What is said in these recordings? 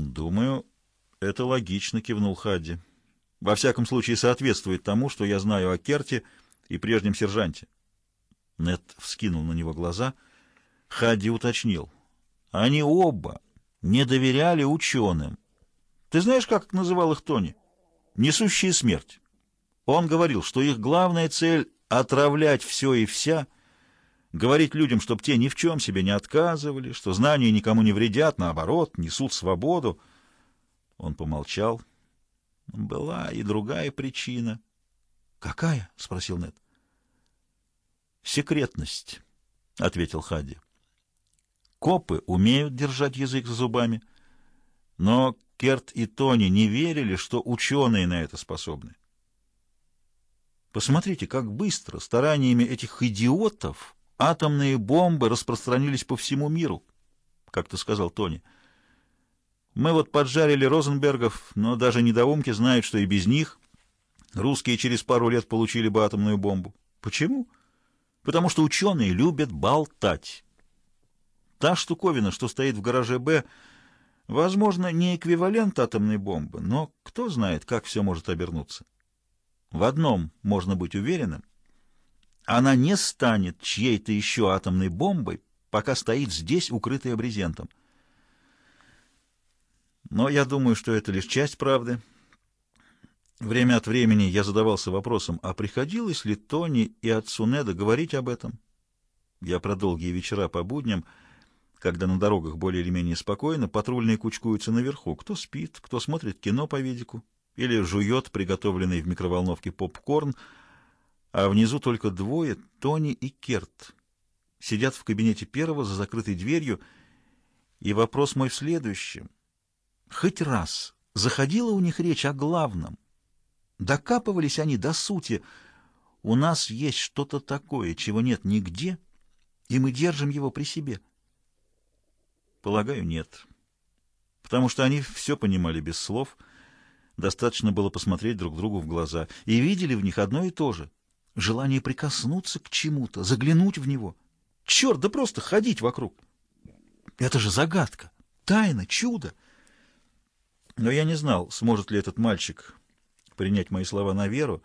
Думаю, это логично, кивнул Хадди. Во всяком случае, соответствует тому, что я знаю о Керте и прежнем сержанте. Нед вскинул на него глаза. Хадди уточнил. Они оба не доверяли ученым. Ты знаешь, как называл их Тони? Несущие смерть. Он говорил, что их главная цель — отравлять все и вся, говорить людям, чтобы те ни в чем себе не отказывали, что знания никому не вредят, наоборот, несут свободу. Он помолчал. Была и другая причина. «Какая?» — спросил Нед. «Секретность», — ответил Хадди. «Копы умеют держать язык за зубами, но Керт и Тони не верили, что ученые на это способны. Посмотрите, как быстро стараниями этих идиотов атомные бомбы распространились по всему миру, как ты сказал Тони. Мы вот поджарили Розенбергов, но даже недоумки знают, что и без них русские через пару лет получили бы атомную бомбу. Почему? Потому что ученые любят болтать. Та штуковина, что стоит в гараже «Б», возможно, не эквивалент атомной бомбы, но кто знает, как все может обернуться. В одном можно быть уверенным. Она не станет чьей-то еще атомной бомбой, пока стоит здесь, укрытая брезентом. Но я думаю, что это лишь часть правды. Время от времени я задавался вопросом, а приходилось ли Тони и отцу Неда говорить об этом? Я про долгие вечера по будням, когда на дорогах более или менее спокойно, патрульные кучкуются наверху. Кто спит, кто смотрит кино по видику, или жует приготовленный в микроволновке попкорн, а внизу только двое, Тони и Керт. Сидят в кабинете первого за закрытой дверью, и вопрос мой в следующем. Хоть раз заходила у них речь о главном. Докапывались они до сути. У нас есть что-то такое, чего нет нигде, и мы держим его при себе. Полагаю, нет. Потому что они все понимали без слов — Достаточно было посмотреть друг другу в глаза. И видели в них одно и то же. Желание прикоснуться к чему-то, заглянуть в него. Черт, да просто ходить вокруг. Это же загадка, тайна, чудо. Но я не знал, сможет ли этот мальчик принять мои слова на веру.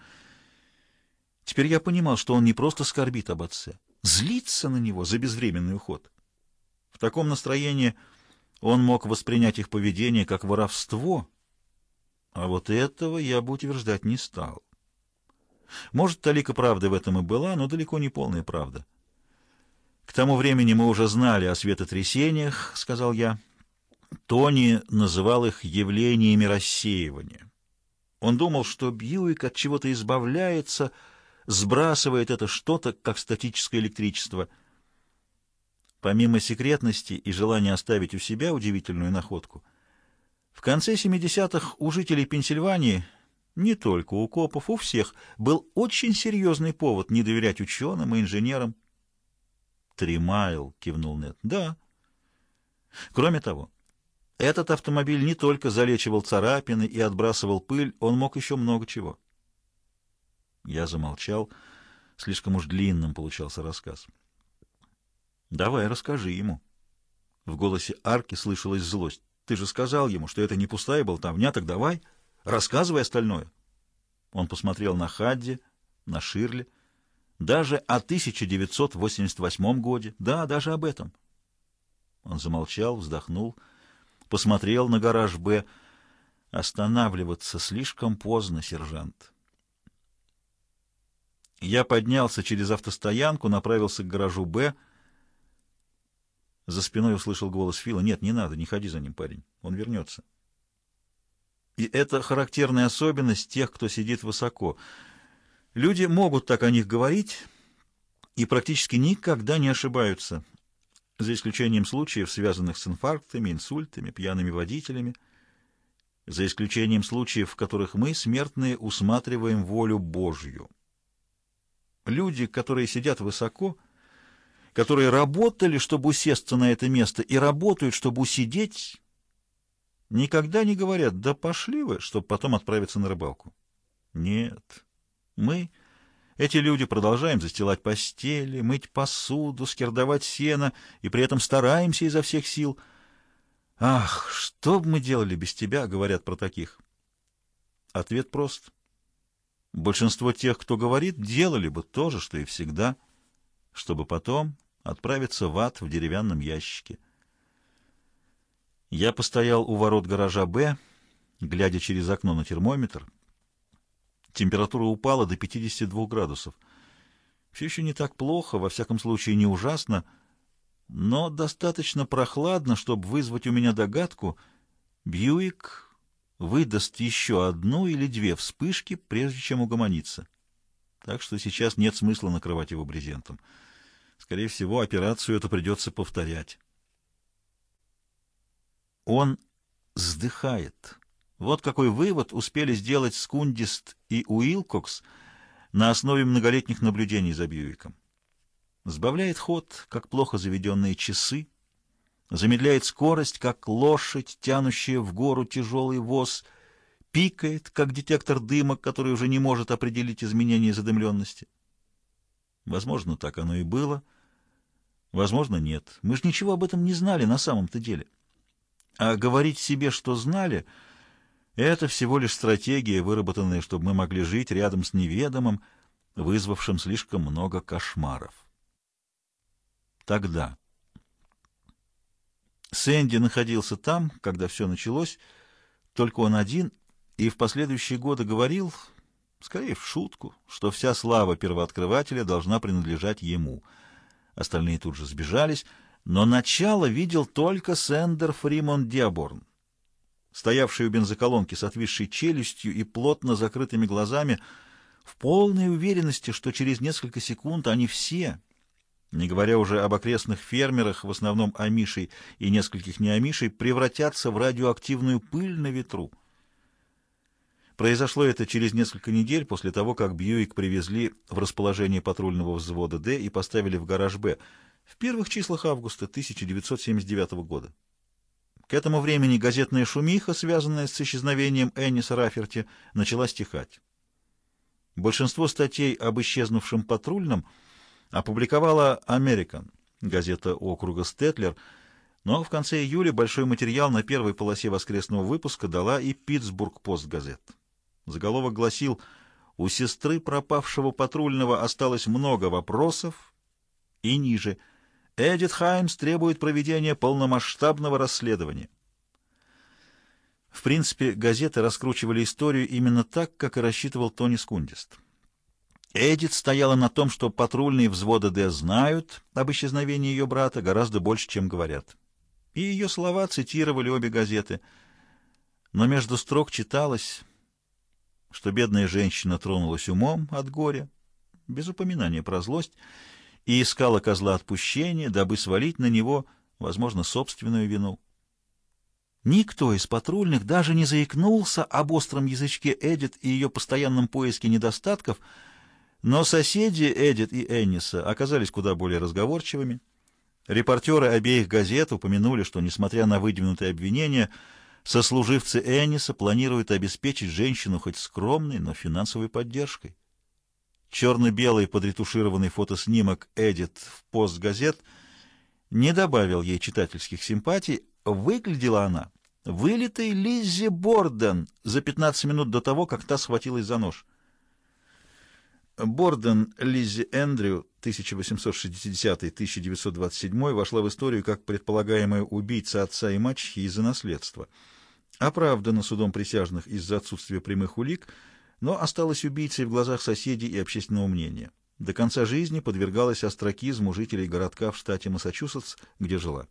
Теперь я понимал, что он не просто скорбит об отце, злится на него за безвременный уход. В таком настроении он мог воспринять их поведение как воровство — а вот этого я бы утверждать не стал. Может, талика правды в этом и была, но далеко не полная правда. К тому времени мы уже знали о светотрясениях, — сказал я. Тони называл их явлениями рассеивания. Он думал, что Бьюик от чего-то избавляется, сбрасывает это что-то, как статическое электричество. Помимо секретности и желания оставить у себя удивительную находку — в конце 70-х у жителей Пенсильвании, не только у копов, у всех, был очень серьезный повод не доверять ученым и инженерам. «Тримайл», — кивнул Нет. «Да». Кроме того, этот автомобиль не только залечивал царапины и отбрасывал пыль, он мог еще много чего. Я замолчал. Слишком уж длинным получался рассказ. «Давай, расскажи ему». В голосе Арки слышалась злость. Ты же сказал ему, что это не пустая болтовня, так давай, рассказывай остальное. Он посмотрел на Хадди, на Ширли, даже о 1988 годе, да, даже об этом. Он замолчал, вздохнул, посмотрел на гараж «Б». Останавливаться слишком поздно, сержант. Я поднялся через автостоянку, направился к гаражу «Б», за спиной услышал голос Фила. «Нет, не надо, не ходи за ним, парень. Он вернется». И это характерная особенность тех, кто сидит высоко. Люди могут так о них говорить и практически никогда не ошибаются, за исключением случаев, связанных с инфарктами, инсультами, пьяными водителями, за исключением случаев, в которых мы, смертные, усматриваем волю Божью. Люди, которые сидят высоко, — которые работали, чтобы усесться на это место, и работают, чтобы усидеть, никогда не говорят «да пошли вы», чтобы потом отправиться на рыбалку. Нет, мы, эти люди, продолжаем застилать постели, мыть посуду, скирдовать сено, и при этом стараемся изо всех сил. «Ах, что бы мы делали без тебя?» — говорят про таких. Ответ прост. Большинство тех, кто говорит, делали бы то же, что и всегда, чтобы потом отправиться в ад в деревянном ящике. Я постоял у ворот гаража «Б», глядя через окно на термометр. Температура упала до 52 градусов. Все еще не так плохо, во всяком случае не ужасно, но достаточно прохладно, чтобы вызвать у меня догадку, Бьюик выдаст еще одну или две вспышки, прежде чем угомониться. Так что сейчас нет смысла накрывать его брезентом. Скорее всего, операцию эту придется повторять. Он вздыхает. Вот какой вывод успели сделать Скундист и Уилкокс на основе многолетних наблюдений за Бьюиком. Сбавляет ход, как плохо заведенные часы, замедляет скорость, как лошадь, тянущая в гору тяжелый воз, пикает, как детектор дыма, который уже не может определить изменения задымленности. Возможно, так оно и было. Возможно, нет. Мы же ничего об этом не знали на самом-то деле. А говорить себе, что знали, это всего лишь стратегия, выработанная, чтобы мы могли жить рядом с неведомым, вызвавшим слишком много кошмаров. Тогда. Сэнди находился там, когда все началось, только он один, и в последующие годы говорил, скорее в шутку, что вся слава первооткрывателя должна принадлежать ему. Остальные тут же сбежались, но начало видел только Сендер Фримон Диаборн, стоявший у бензоколонки с отвисшей челюстью и плотно закрытыми глазами, в полной уверенности, что через несколько секунд они все, не говоря уже об окрестных фермерах, в основном амишей и нескольких неамишей, превратятся в радиоактивную пыль на ветру. Произошло это через несколько недель после того, как Бьюик привезли в расположение патрульного взвода «Д» и поставили в гараж «Б» в первых числах августа 1979 года. К этому времени газетная шумиха, связанная с исчезновением Энниса Раферти, начала стихать. Большинство статей об исчезнувшем патрульном опубликовала «Американ», газета округа Стетлер, но в конце июля большой материал на первой полосе воскресного выпуска дала и «Питтсбург-Пост» газет. Заголовок гласил «У сестры пропавшего патрульного осталось много вопросов» и ниже «Эдит Хаймс требует проведения полномасштабного расследования». В принципе, газеты раскручивали историю именно так, как и рассчитывал Тони Скундист. Эдит стояла на том, что патрульные взвода Д знают об исчезновении ее брата гораздо больше, чем говорят. И ее слова цитировали обе газеты. Но между строк читалось что бедная женщина тронулась умом от горя, без упоминания про злость, и искала козла отпущения, дабы свалить на него, возможно, собственную вину. Никто из патрульных даже не заикнулся об остром язычке Эдит и ее постоянном поиске недостатков, но соседи Эдит и Энниса оказались куда более разговорчивыми. Репортеры обеих газет упомянули, что, несмотря на выдвинутые обвинения, Сослуживцы Энниса планируют обеспечить женщину хоть скромной, но финансовой поддержкой. Черно-белый подретушированный фотоснимок «Эдит» в пост газет не добавил ей читательских симпатий. Выглядела она вылитой Лиззи Борден за 15 минут до того, как та схватилась за нож. Борден Лиззи Эндрю 1860-1927 вошла в историю как предполагаемая убийца отца и мачехи из-за наследства — оправдана судом присяжных из-за отсутствия прямых улик, но осталась убийцей в глазах соседей и общественного мнения. До конца жизни подвергалась остракизму жителей городка в штате Массачусетс, где жила.